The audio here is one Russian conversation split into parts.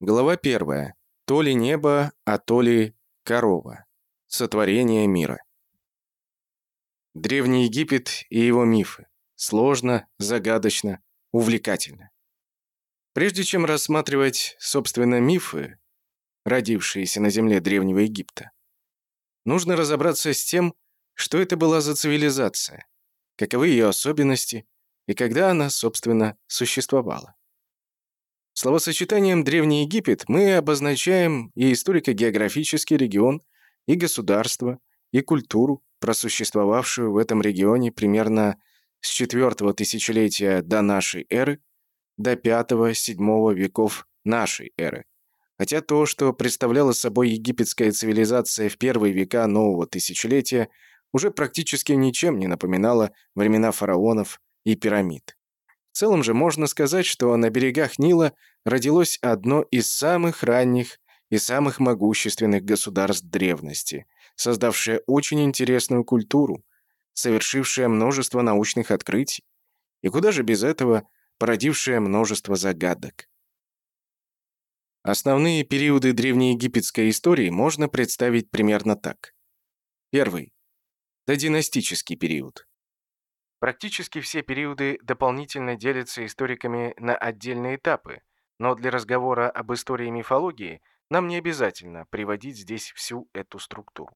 Глава первая. То ли небо, а то ли корова. Сотворение мира. Древний Египет и его мифы. Сложно, загадочно, увлекательно. Прежде чем рассматривать, собственно, мифы, родившиеся на земле Древнего Египта, нужно разобраться с тем, что это была за цивилизация, каковы ее особенности и когда она, собственно, существовала. Словосочетанием «Древний Египет» мы обозначаем и историко-географический регион, и государство, и культуру, просуществовавшую в этом регионе примерно с IV тысячелетия до нашей эры до V-VII веков нашей эры. Хотя то, что представляла собой египетская цивилизация в первые века нового тысячелетия, уже практически ничем не напоминало времена фараонов и пирамид. Целом же можно сказать, что на берегах Нила родилось одно из самых ранних и самых могущественных государств древности, создавшее очень интересную культуру, совершившее множество научных открытий, и куда же без этого породившее множество загадок. Основные периоды древнеегипетской истории можно представить примерно так. Первый. Додинастический период. Практически все периоды дополнительно делятся историками на отдельные этапы, но для разговора об истории мифологии нам не обязательно приводить здесь всю эту структуру.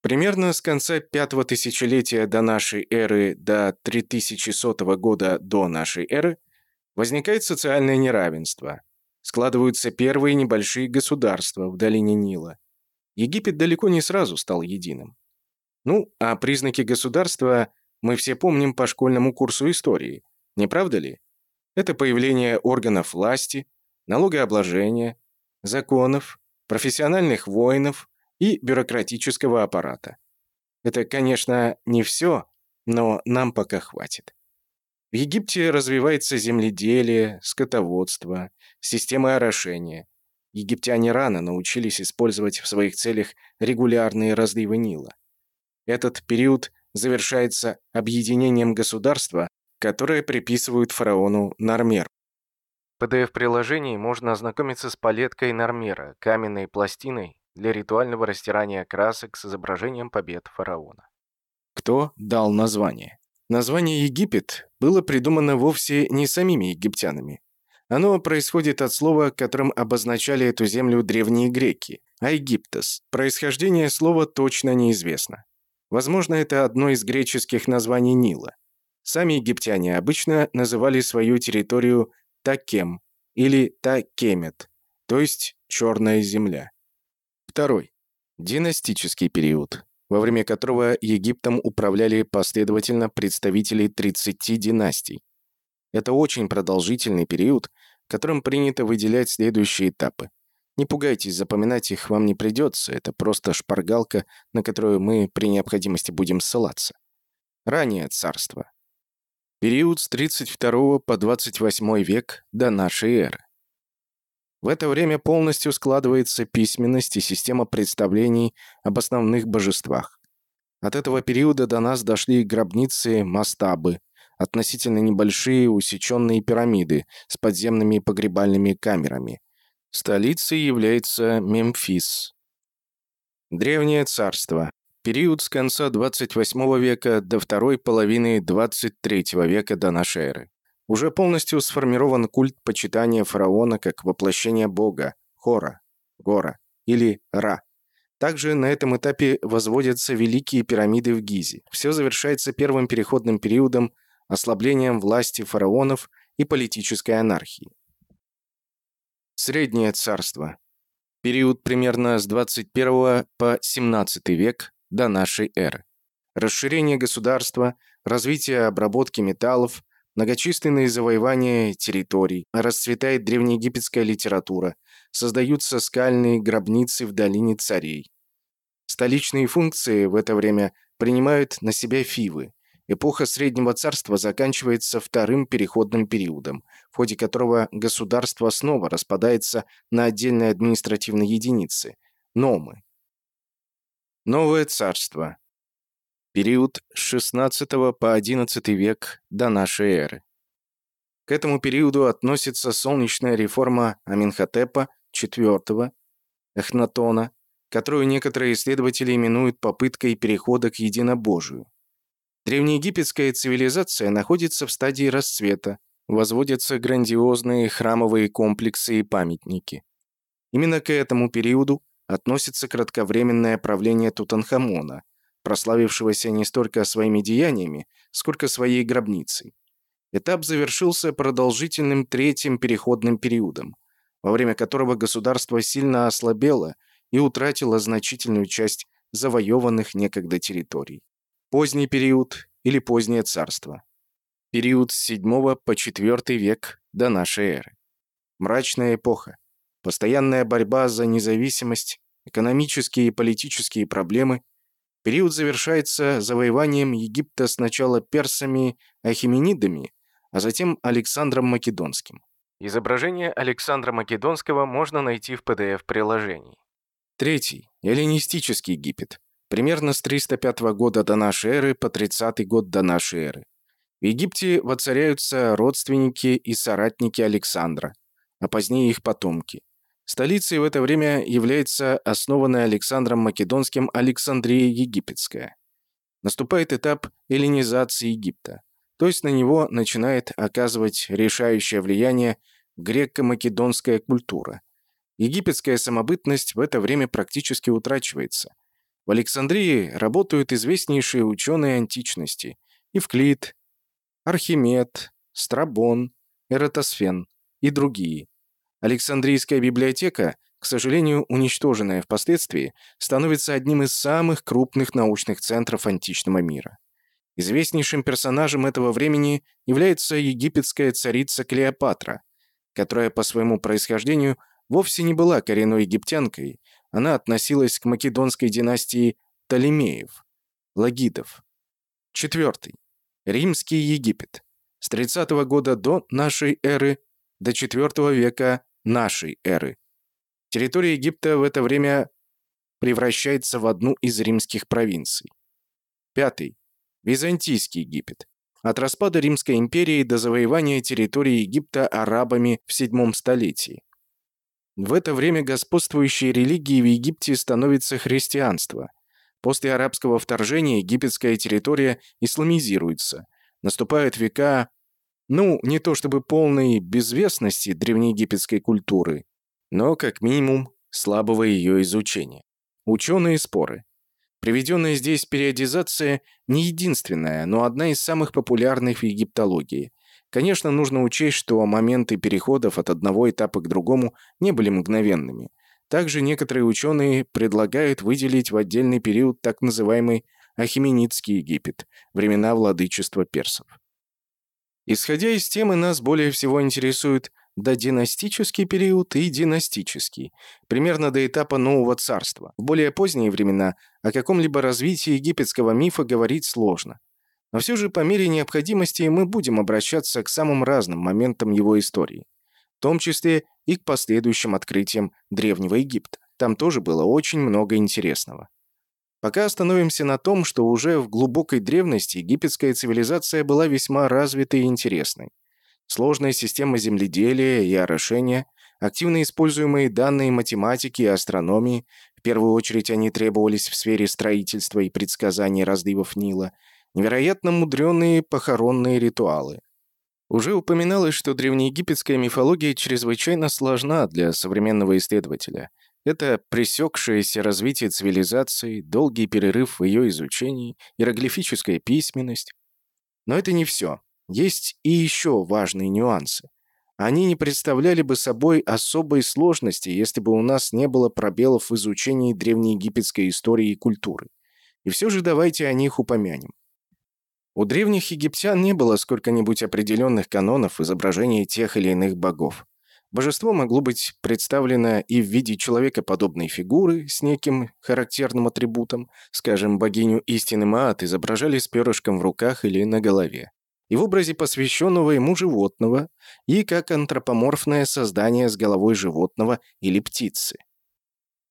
Примерно с конца пятого тысячелетия до нашей эры до 3100 года до нашей эры возникает социальное неравенство. Складываются первые небольшие государства в долине Нила. Египет далеко не сразу стал единым. Ну, а признаки государства мы все помним по школьному курсу истории, не правда ли? Это появление органов власти, налогообложения, законов, профессиональных воинов и бюрократического аппарата. Это, конечно, не все, но нам пока хватит. В Египте развивается земледелие, скотоводство, система орошения. Египтяне рано научились использовать в своих целях регулярные разливы Нила. Этот период завершается объединением государства, которое приписывают фараону Нармер. В PDF-приложении можно ознакомиться с палеткой Нармера, каменной пластиной для ритуального растирания красок с изображением побед фараона. Кто дал название? Название «Египет» было придумано вовсе не самими египтянами. Оно происходит от слова, которым обозначали эту землю древние греки – «Аегиптос». Происхождение слова точно неизвестно. Возможно, это одно из греческих названий Нила. Сами египтяне обычно называли свою территорию Такем или Такемет, то есть «черная земля». Второй. Династический период, во время которого Египтом управляли последовательно представители 30 династий. Это очень продолжительный период, которым принято выделять следующие этапы. Не пугайтесь, запоминать их вам не придется, это просто шпаргалка, на которую мы при необходимости будем ссылаться. Раннее царство. Период с 32 по 28 век до нашей эры. В это время полностью складывается письменность и система представлений об основных божествах. От этого периода до нас дошли гробницы мастабы, относительно небольшие усеченные пирамиды с подземными погребальными камерами, Столицей является Мемфис. Древнее царство. Период с конца 28 века до второй половины 23 века до нашей эры. Уже полностью сформирован культ почитания фараона как воплощения бога, Хора, Гора или Ра. Также на этом этапе возводятся великие пирамиды в Гизе. Все завершается первым переходным периодом, ослаблением власти фараонов и политической анархии. Среднее царство. Период примерно с 21 по 17 век до нашей эры. Расширение государства, развитие обработки металлов, многочисленные завоевания территорий, расцветает древнеегипетская литература, создаются скальные гробницы в долине царей. Столичные функции в это время принимают на себя фивы, Эпоха Среднего Царства заканчивается вторым переходным периодом, в ходе которого государство снова распадается на отдельные административные единицы – номы. Новое Царство. Период с 16 по 11 век до нашей эры. К этому периоду относится солнечная реформа Аминхотепа IV Эхнатона, которую некоторые исследователи именуют попыткой перехода к единобожию. Древнеегипетская цивилизация находится в стадии расцвета, возводятся грандиозные храмовые комплексы и памятники. Именно к этому периоду относится кратковременное правление Тутанхамона, прославившегося не столько своими деяниями, сколько своей гробницей. Этап завершился продолжительным третьим переходным периодом, во время которого государство сильно ослабело и утратило значительную часть завоеванных некогда территорий. Поздний период или позднее царство. Период с 7 по 4 век до нашей эры. Мрачная эпоха. Постоянная борьба за независимость, экономические и политические проблемы. Период завершается завоеванием Египта сначала персами, ахименидами, а затем Александром Македонским. Изображение Александра Македонского можно найти в PDF-приложении. Третий. Эллинистический Египет. Примерно с 305 года до нашей эры по 30 год до нашей эры. В Египте воцаряются родственники и соратники Александра, а позднее их потомки. Столицей в это время является основанная Александром Македонским Александрия Египетская. Наступает этап эллинизации Египта, то есть на него начинает оказывать решающее влияние греко-македонская культура. Египетская самобытность в это время практически утрачивается. В Александрии работают известнейшие ученые античности – Евклид, Архимед, Страбон, Эратосфен и другие. Александрийская библиотека, к сожалению, уничтоженная впоследствии, становится одним из самых крупных научных центров античного мира. Известнейшим персонажем этого времени является египетская царица Клеопатра, которая по своему происхождению вовсе не была коренной египтянкой, она относилась к македонской династии Птолемеев, Лагидов. Четвертый. Римский Египет. С 30 года до нашей эры до IV века нашей эры. Территория Египта в это время превращается в одну из римских провинций. Пятый. Византийский Египет. От распада Римской империи до завоевания территории Египта арабами в VII столетии. В это время господствующей религией в Египте становится христианство. После арабского вторжения египетская территория исламизируется. Наступают века, ну, не то чтобы полной безвестности древнеегипетской культуры, но, как минимум, слабого ее изучения. Ученые споры. Приведенная здесь периодизация не единственная, но одна из самых популярных в египтологии. Конечно, нужно учесть, что моменты переходов от одного этапа к другому не были мгновенными. Также некоторые ученые предлагают выделить в отдельный период так называемый Ахименидский Египет, времена владычества персов. Исходя из темы, нас более всего интересует додинастический период и династический, примерно до этапа Нового Царства. В более поздние времена о каком-либо развитии египетского мифа говорить сложно. Но все же по мере необходимости мы будем обращаться к самым разным моментам его истории в том числе и к последующим открытиям Древнего Египта. Там тоже было очень много интересного. Пока остановимся на том, что уже в глубокой древности египетская цивилизация была весьма развитой и интересной. Сложная система земледелия и орошения, активно используемые данные математики и астрономии, в первую очередь они требовались в сфере строительства и предсказания разливов Нила, невероятно мудреные похоронные ритуалы, уже упоминалось, что древнеегипетская мифология чрезвычайно сложна для современного исследователя. Это пресекшееся развитие цивилизации, долгий перерыв в ее изучении, иероглифическая письменность. Но это не все. Есть и еще важные нюансы. Они не представляли бы собой особой сложности, если бы у нас не было пробелов в изучении древнеегипетской истории и культуры. И все же давайте о них упомянем. У древних египтян не было сколько-нибудь определенных канонов изображения тех или иных богов. Божество могло быть представлено и в виде человекоподобной фигуры с неким характерным атрибутом, скажем, богиню истины Маат изображали с перышком в руках или на голове, и в образе посвященного ему животного, и как антропоморфное создание с головой животного или птицы.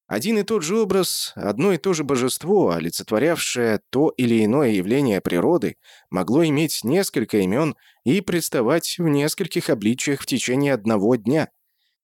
Один и тот же образ, одно и то же божество, олицетворявшее то или иное явление природы, могло иметь несколько имен и представать в нескольких обличиях в течение одного дня.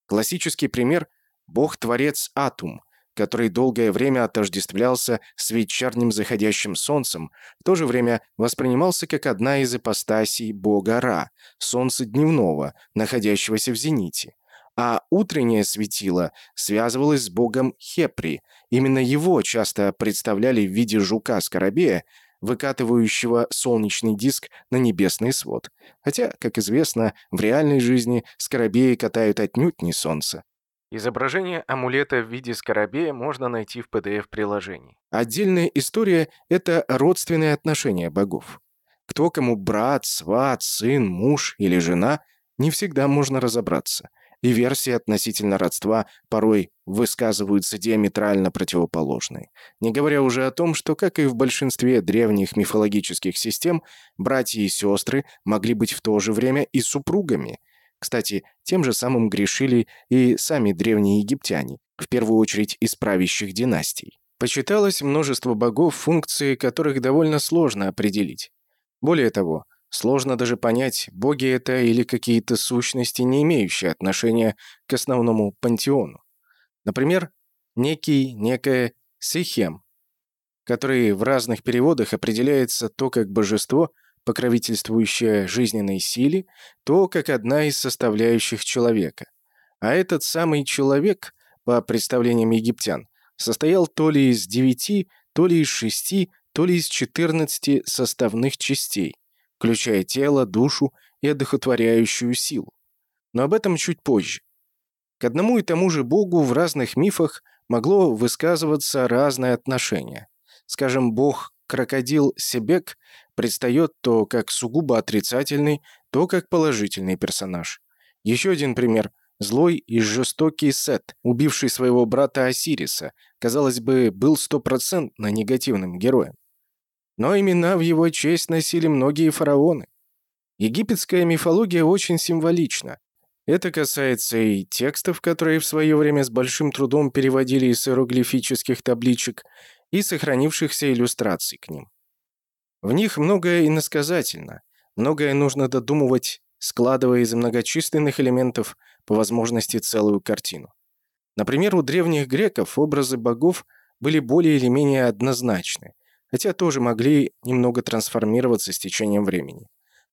Классический пример бог-творец Атум, который долгое время отождествлялся с вечерним заходящим солнцем, в то же время воспринимался как одна из ипостасей бога Ра, солнца дневного, находящегося в зените. А утреннее светило связывалось с богом Хепри. Именно его часто представляли в виде жука-скоробея, выкатывающего солнечный диск на небесный свод. Хотя, как известно, в реальной жизни скоробеи катают отнюдь не солнце. Изображение амулета в виде скоробея можно найти в PDF-приложении. Отдельная история – это родственные отношения богов. Кто кому брат, сват, сын, муж или жена – не всегда можно разобраться. И версии относительно родства порой высказываются диаметрально противоположные. Не говоря уже о том, что, как и в большинстве древних мифологических систем, братья и сестры могли быть в то же время и супругами – кстати, тем же самым грешили и сами древние египтяне, в первую очередь из правящих династий. Почиталось множество богов, функции которых довольно сложно определить. Более того, сложно даже понять, боги это или какие-то сущности, не имеющие отношения к основному пантеону. Например, некий, некое Сихем, который в разных переводах определяется то как божество, покровительствующая жизненной силе, то как одна из составляющих человека. А этот самый человек, по представлениям египтян, состоял то ли из девяти, то ли из шести, то ли из четырнадцати составных частей, включая тело, душу и одухотворяющую силу. Но об этом чуть позже. К одному и тому же богу в разных мифах могло высказываться разное отношение. Скажем, бог крокодил Себек предстает то как сугубо отрицательный, то как положительный персонаж. Еще один пример. Злой и жестокий Сет, убивший своего брата Осириса, казалось бы, был стопроцентно негативным героем. Но имена в его честь носили многие фараоны. Египетская мифология очень символична. Это касается и текстов, которые в свое время с большим трудом переводили из иероглифических табличек, и сохранившихся иллюстраций к ним. В них многое иносказательно, многое нужно додумывать, складывая из многочисленных элементов по возможности целую картину. Например, у древних греков образы богов были более или менее однозначны, хотя тоже могли немного трансформироваться с течением времени.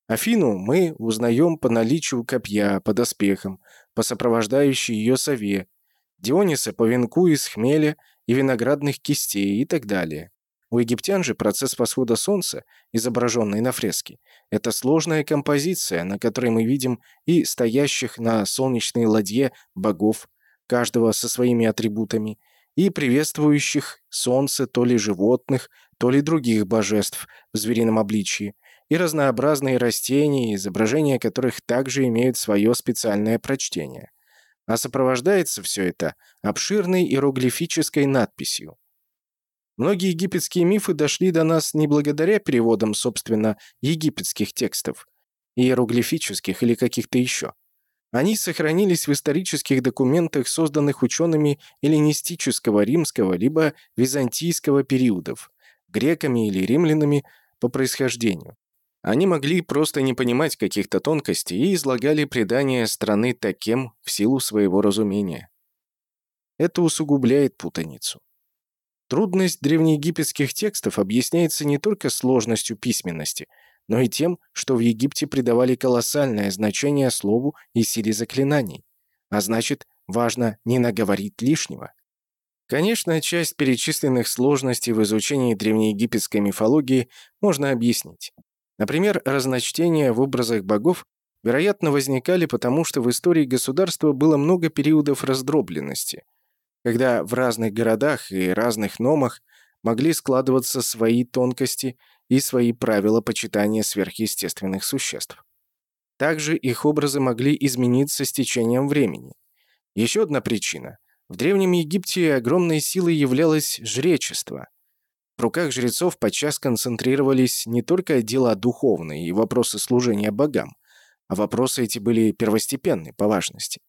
Афину мы узнаем по наличию копья, по доспехам, по сопровождающей ее сове, Диониса по венку из хмеля и виноградных кистей и так далее. У египтян же процесс восхода солнца, изображенный на фреске, это сложная композиция, на которой мы видим и стоящих на солнечной ладье богов, каждого со своими атрибутами, и приветствующих солнце то ли животных, то ли других божеств в зверином обличии, и разнообразные растения, изображения которых также имеют свое специальное прочтение. А сопровождается все это обширной иероглифической надписью. Многие египетские мифы дошли до нас не благодаря переводам, собственно, египетских текстов, иероглифических или каких-то еще. Они сохранились в исторических документах, созданных учеными эллинистического, римского либо византийского периодов, греками или римлянами по происхождению. Они могли просто не понимать каких-то тонкостей и излагали предания страны таким в силу своего разумения. Это усугубляет путаницу. Трудность древнеегипетских текстов объясняется не только сложностью письменности, но и тем, что в Египте придавали колоссальное значение слову и силе заклинаний. А значит, важно не наговорить лишнего. Конечно, часть перечисленных сложностей в изучении древнеегипетской мифологии можно объяснить. Например, разночтения в образах богов вероятно возникали потому, что в истории государства было много периодов раздробленности – когда в разных городах и разных номах могли складываться свои тонкости и свои правила почитания сверхъестественных существ. Также их образы могли измениться с течением времени. Еще одна причина. В Древнем Египте огромной силой являлось жречество. В руках жрецов подчас концентрировались не только дела духовные и вопросы служения богам, а вопросы эти были первостепенны по важности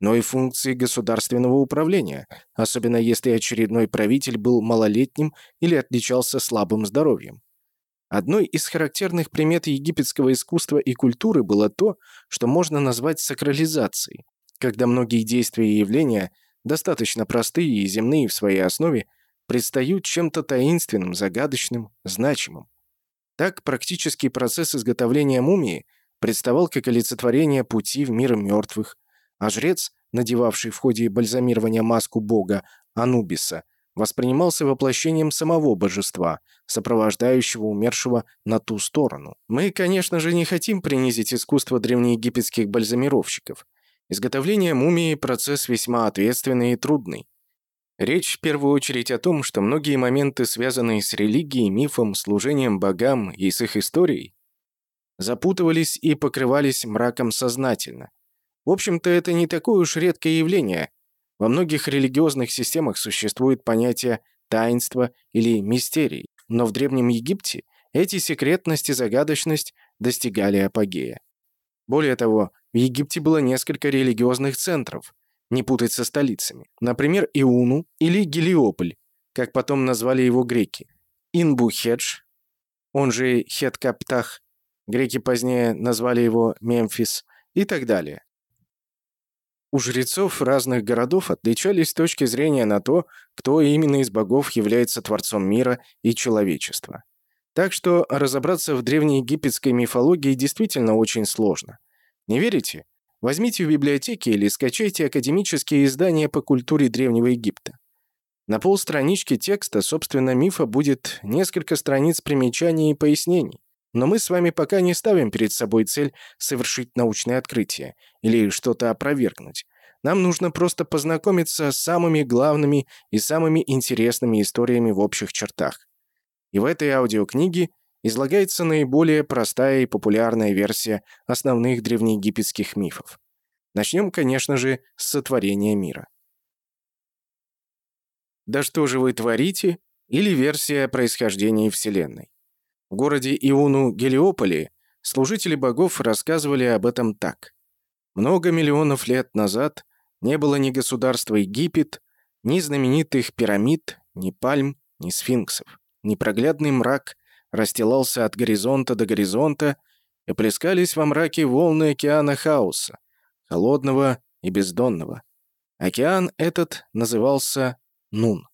но и функции государственного управления, особенно если очередной правитель был малолетним или отличался слабым здоровьем. Одной из характерных примет египетского искусства и культуры было то, что можно назвать сакрализацией, когда многие действия и явления достаточно простые и земные в своей основе, предстают чем-то таинственным, загадочным, значимым. Так практический процесс изготовления мумии представал как олицетворение пути в мир мертвых, а жрец, надевавший в ходе бальзамирования маску бога Анубиса, воспринимался воплощением самого божества, сопровождающего умершего на ту сторону. Мы, конечно же, не хотим принизить искусство древнеегипетских бальзамировщиков. Изготовление мумии – процесс весьма ответственный и трудный. Речь в первую очередь о том, что многие моменты, связанные с религией, мифом, служением богам и с их историей, запутывались и покрывались мраком сознательно. В общем-то, это не такое уж редкое явление. Во многих религиозных системах существует понятие таинства или мистерий, но в Древнем Египте эти секретность и загадочность достигали апогея. Более того, в Египте было несколько религиозных центров, не путать со столицами. Например, Иуну или Гелиополь, как потом назвали его греки. Инбухедж, он же Хеткаптах, греки позднее назвали его Мемфис и так далее. У жрецов разных городов отличались точки зрения на то, кто именно из богов является творцом мира и человечества. Так что разобраться в древнеегипетской мифологии действительно очень сложно. Не верите? Возьмите в библиотеке или скачайте академические издания по культуре Древнего Египта. На полстранички текста, собственно, мифа будет несколько страниц примечаний и пояснений. Но мы с вами пока не ставим перед собой цель совершить научное открытие или что-то опровергнуть. Нам нужно просто познакомиться с самыми главными и самыми интересными историями в общих чертах. И в этой аудиокниге излагается наиболее простая и популярная версия основных древнеегипетских мифов. Начнем, конечно же, с сотворения мира. «Да что же вы творите?» или версия происхождения Вселенной. В городе Иуну-Гелиополе служители богов рассказывали об этом так. Много миллионов лет назад не было ни государства Египет, ни знаменитых пирамид, ни пальм, ни сфинксов. Непроглядный мрак расстилался от горизонта до горизонта, и плескались во мраке волны океана хаоса, холодного и бездонного. Океан этот назывался Нун.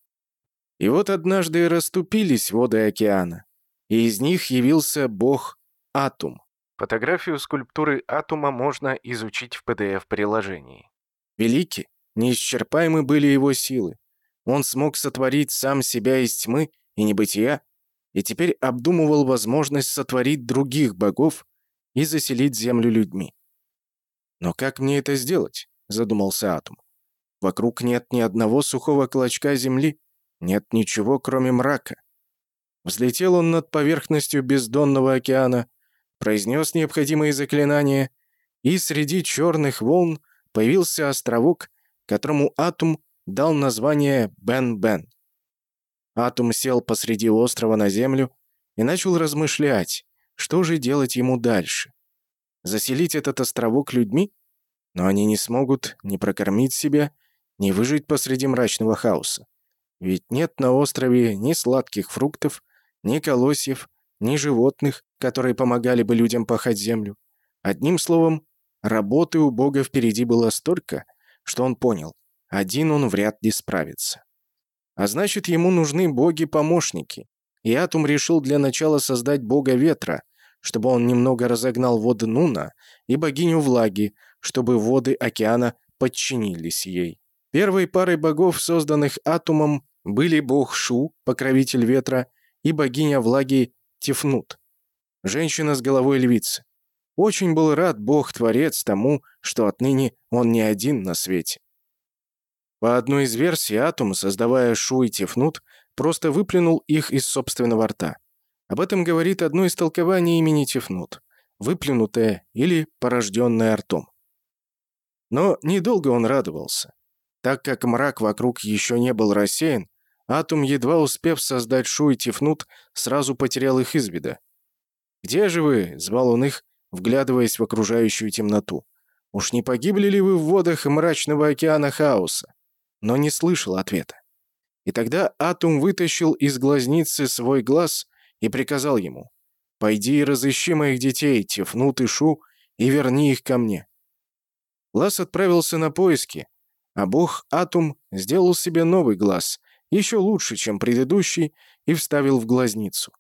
И вот однажды расступились воды океана, и из них явился бог Атум. Фотографию скульптуры Атума можно изучить в PDF-приложении. Велики, неисчерпаемы были его силы. Он смог сотворить сам себя из тьмы и небытия, и теперь обдумывал возможность сотворить других богов и заселить землю людьми. «Но как мне это сделать?» — задумался Атум. «Вокруг нет ни одного сухого клочка земли, нет ничего, кроме мрака. Взлетел он над поверхностью бездонного океана, произнес необходимые заклинания, и среди черных волн появился островок, которому Атум дал название Бен-Бен. Атум сел посреди острова на землю и начал размышлять, что же делать ему дальше. Заселить этот островок людьми? Но они не смогут ни прокормить себя, ни выжить посреди мрачного хаоса. Ведь нет на острове ни сладких фруктов, ни колосьев, ни животных, которые помогали бы людям пахать землю. Одним словом, работы у Бога впереди было столько, что он понял, один он вряд ли справится. А значит, ему нужны боги-помощники. И Атум решил для начала создать бога ветра, чтобы он немного разогнал воды Нуна, и богиню влаги, чтобы воды океана подчинились ей. Первой парой богов, созданных Атумом, были бог Шу, покровитель ветра, и богиня влаги Тифнут, женщина с головой львицы. Очень был рад бог-творец тому, что отныне он не один на свете. По одной из версий, Атум, создавая Шу и Тифнут, просто выплюнул их из собственного рта. Об этом говорит одно из толкований имени Тифнут – выплюнутое или порожденное ртом. Но недолго он радовался. Так как мрак вокруг еще не был рассеян, Атум, едва успев создать Шу и Тифнут, сразу потерял их из вида. «Где же вы?» — звал он их, вглядываясь в окружающую темноту. «Уж не погибли ли вы в водах мрачного океана хаоса?» Но не слышал ответа. И тогда Атум вытащил из глазницы свой глаз и приказал ему «Пойди и разыщи моих детей, Тифнут и Шу, и верни их ко мне». Глаз отправился на поиски, А бог Атум сделал себе новый глаз, еще лучше, чем предыдущий, и вставил в глазницу.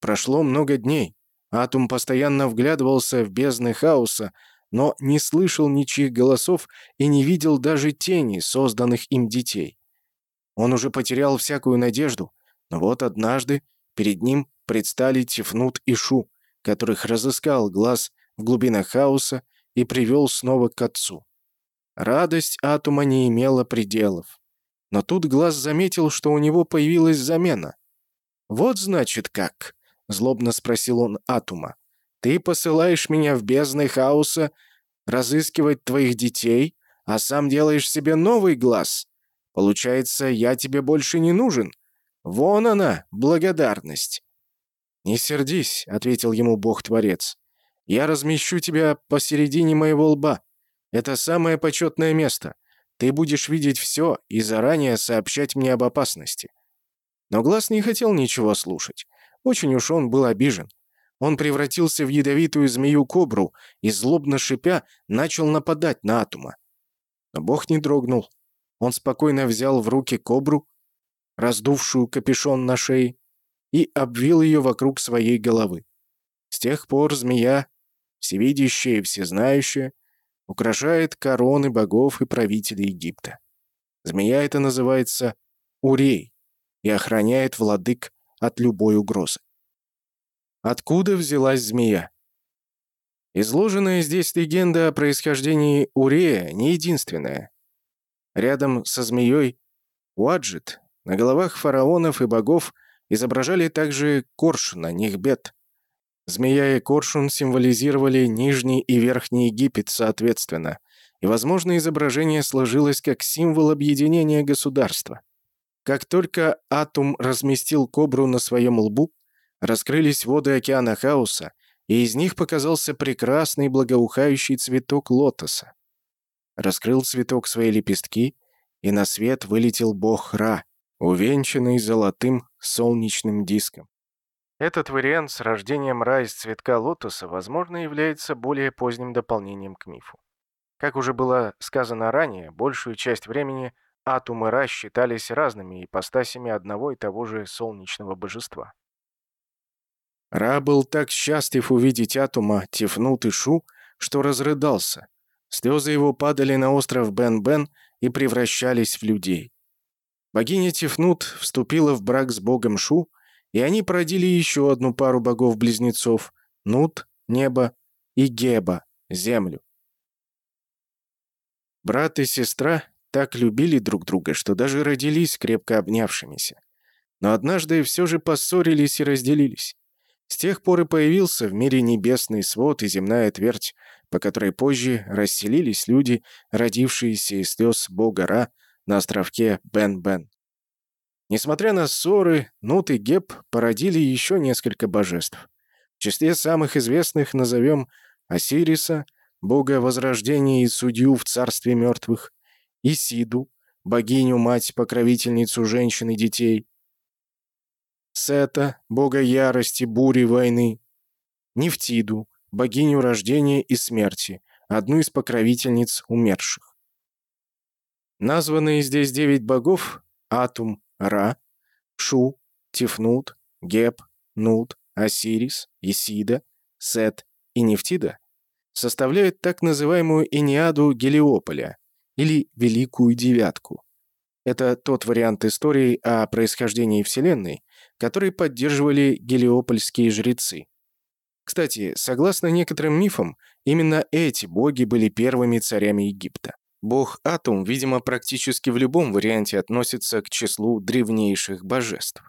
Прошло много дней. Атум постоянно вглядывался в бездны хаоса, но не слышал ничьих голосов и не видел даже тени созданных им детей. Он уже потерял всякую надежду, но вот однажды перед ним предстали Тифнут и Шу, которых разыскал глаз в глубинах хаоса и привел снова к отцу. Радость Атума не имела пределов. Но тут глаз заметил, что у него появилась замена. «Вот значит как», — злобно спросил он Атума. «Ты посылаешь меня в бездны хаоса разыскивать твоих детей, а сам делаешь себе новый глаз. Получается, я тебе больше не нужен. Вон она, благодарность». «Не сердись», — ответил ему Бог-творец. «Я размещу тебя посередине моего лба. Это самое почетное место. Ты будешь видеть все и заранее сообщать мне об опасности». Но Глаз не хотел ничего слушать. Очень уж он был обижен. Он превратился в ядовитую змею-кобру и, злобно шипя, начал нападать на Атума. Но бог не дрогнул. Он спокойно взял в руки кобру, раздувшую капюшон на шее, и обвил ее вокруг своей головы. С тех пор змея, всевидящая и всезнающая, украшает короны богов и правителей Египта. Змея это называется Урей и охраняет владык от любой угрозы. Откуда взялась змея? Изложенная здесь легенда о происхождении Урея не единственная. Рядом со змеей Уаджит на головах фараонов и богов – изображали также коршуна, Нихбет. Змея и коршун символизировали Нижний и Верхний Египет соответственно, и, возможно, изображение сложилось как символ объединения государства. Как только Атум разместил кобру на своем лбу, раскрылись воды океана хаоса, и из них показался прекрасный благоухающий цветок лотоса. Раскрыл цветок свои лепестки, и на свет вылетел бог Ра, увенчанный золотым солнечным диском. Этот вариант с рождением Ра из цветка лотоса, возможно, является более поздним дополнением к мифу. Как уже было сказано ранее, большую часть времени Атум и Ра считались разными ипостасями одного и того же солнечного божества. Ра был так счастлив увидеть Атума, Тифнут и Шу, что разрыдался. Слезы его падали на остров Бен-Бен и превращались в людей. Богиня Тифнут вступила в брак с богом Шу, и они породили еще одну пару богов-близнецов — Нут, небо, и Геба, землю. Брат и сестра так любили друг друга, что даже родились крепко обнявшимися. Но однажды все же поссорились и разделились. С тех пор и появился в мире небесный свод и земная твердь, по которой позже расселились люди, родившиеся из слез бога Ра, на островке Бен-Бен. Несмотря на ссоры, Нут и Геб породили еще несколько божеств. В числе самых известных назовем Осириса, бога возрождения и судью в царстве мертвых, Исиду, богиню-мать-покровительницу женщин и детей, Сета, бога ярости, бури, войны, Нефтиду, богиню рождения и смерти, одну из покровительниц умерших. Названные здесь девять богов — Атум, Ра, Шу, Тифнут, Геб, Нут, Осирис, Исида, Сет и Нефтида — составляют так называемую Иниаду Гелиополя или Великую Девятку. Это тот вариант истории о происхождении Вселенной, который поддерживали гелиопольские жрецы. Кстати, согласно некоторым мифам, именно эти боги были первыми царями Египта. Бог Атум, видимо, практически в любом варианте относится к числу древнейших божеств.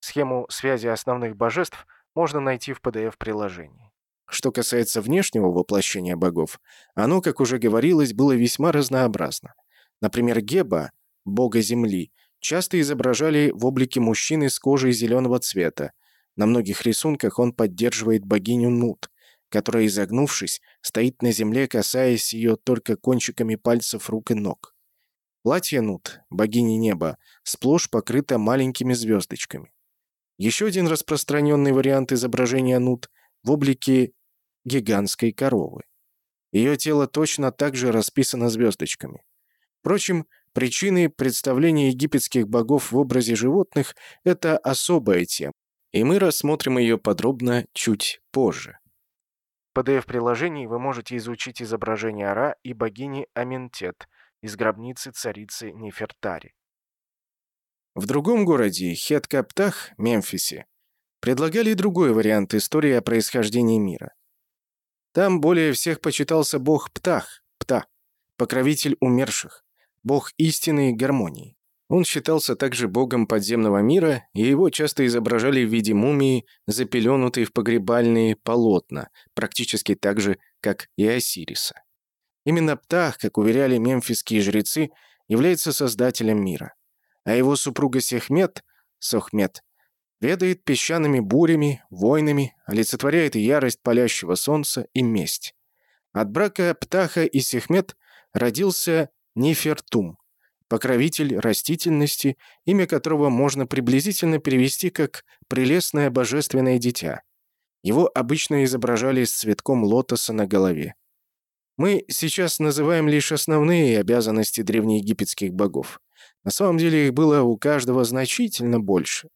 Схему связи основных божеств можно найти в PDF-приложении. Что касается внешнего воплощения богов, оно, как уже говорилось, было весьма разнообразно. Например, Геба, бога Земли, часто изображали в облике мужчины с кожей зеленого цвета. На многих рисунках он поддерживает богиню Нут, которая, изогнувшись, стоит на земле, касаясь ее только кончиками пальцев рук и ног. Платье Нут, богини неба, сплошь покрыто маленькими звездочками. Еще один распространенный вариант изображения Нут в облике гигантской коровы. Ее тело точно так же расписано звездочками. Впрочем, причины представления египетских богов в образе животных – это особая тема, и мы рассмотрим ее подробно чуть позже. В PDF-приложении вы можете изучить изображение Ра и богини Аментет из гробницы царицы Нефертари. В другом городе, Хеткаптах, Мемфисе, предлагали другой вариант истории о происхождении мира. Там более всех почитался бог Птах, Пта, покровитель умерших, бог истины и гармонии. Он считался также богом подземного мира, и его часто изображали в виде мумии, запеленутой в погребальные полотна, практически так же, как и Осириса. Именно Птах, как уверяли мемфисские жрецы, является создателем мира. А его супруга Сехмет, Сохмет, ведает песчаными бурями, войнами, олицетворяет ярость палящего солнца и месть. От брака Птаха и Сехмет родился Нефертум, покровитель растительности, имя которого можно приблизительно перевести как «прелестное божественное дитя». Его обычно изображали с цветком лотоса на голове. Мы сейчас называем лишь основные обязанности древнеегипетских богов. На самом деле их было у каждого значительно больше.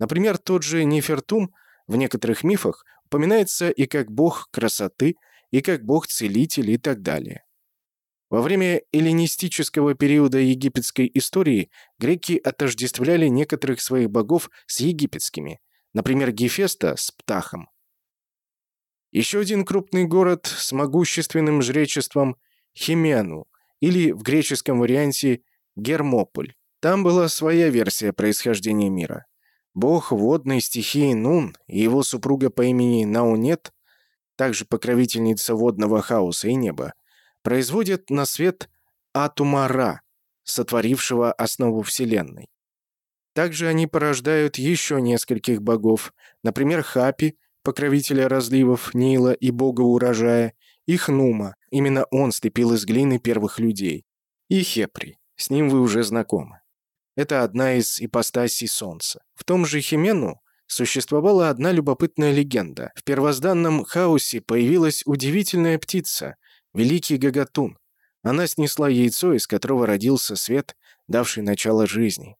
Например, тот же Нефертум в некоторых мифах упоминается и как бог красоты, и как бог-целитель и так далее. Во время эллинистического периода египетской истории греки отождествляли некоторых своих богов с египетскими, например, Гефеста с Птахом. Еще один крупный город с могущественным жречеством – Химену, или в греческом варианте Гермополь. Там была своя версия происхождения мира. Бог водной стихии Нун и его супруга по имени Наунет, также покровительница водного хаоса и неба, производят на свет Атумара, сотворившего основу Вселенной. Также они порождают еще нескольких богов, например, Хапи, покровителя разливов Нила и бога урожая, и Хнума, именно он степил из глины первых людей, и Хепри, с ним вы уже знакомы. Это одна из ипостасей Солнца. В том же Химену существовала одна любопытная легенда. В первозданном хаосе появилась удивительная птица, Великий Гагатун. Она снесла яйцо, из которого родился свет, давший начало жизни.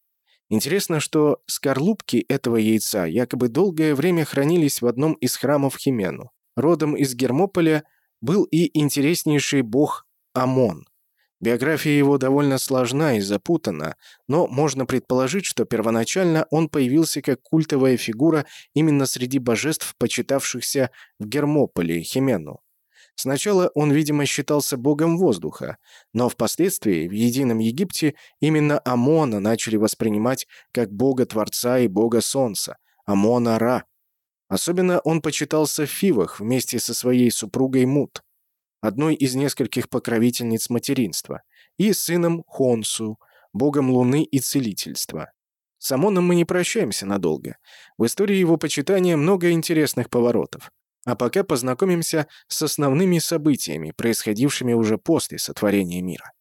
Интересно, что скорлупки этого яйца якобы долгое время хранились в одном из храмов Химену. Родом из Гермополя был и интереснейший бог Амон. Биография его довольно сложна и запутана, но можно предположить, что первоначально он появился как культовая фигура именно среди божеств, почитавшихся в Гермополе, Химену. Сначала он, видимо, считался богом воздуха, но впоследствии в Едином Египте именно Амона начали воспринимать как бога-творца и бога солнца, Амона-Ра. Особенно он почитался в Фивах вместе со своей супругой Мут, одной из нескольких покровительниц материнства, и сыном Хонсу, богом луны и целительства. С Амоном мы не прощаемся надолго. В истории его почитания много интересных поворотов. А пока познакомимся с основными событиями, происходившими уже после сотворения мира.